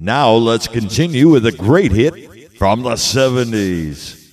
Now let's continue with a great hit from the 70s.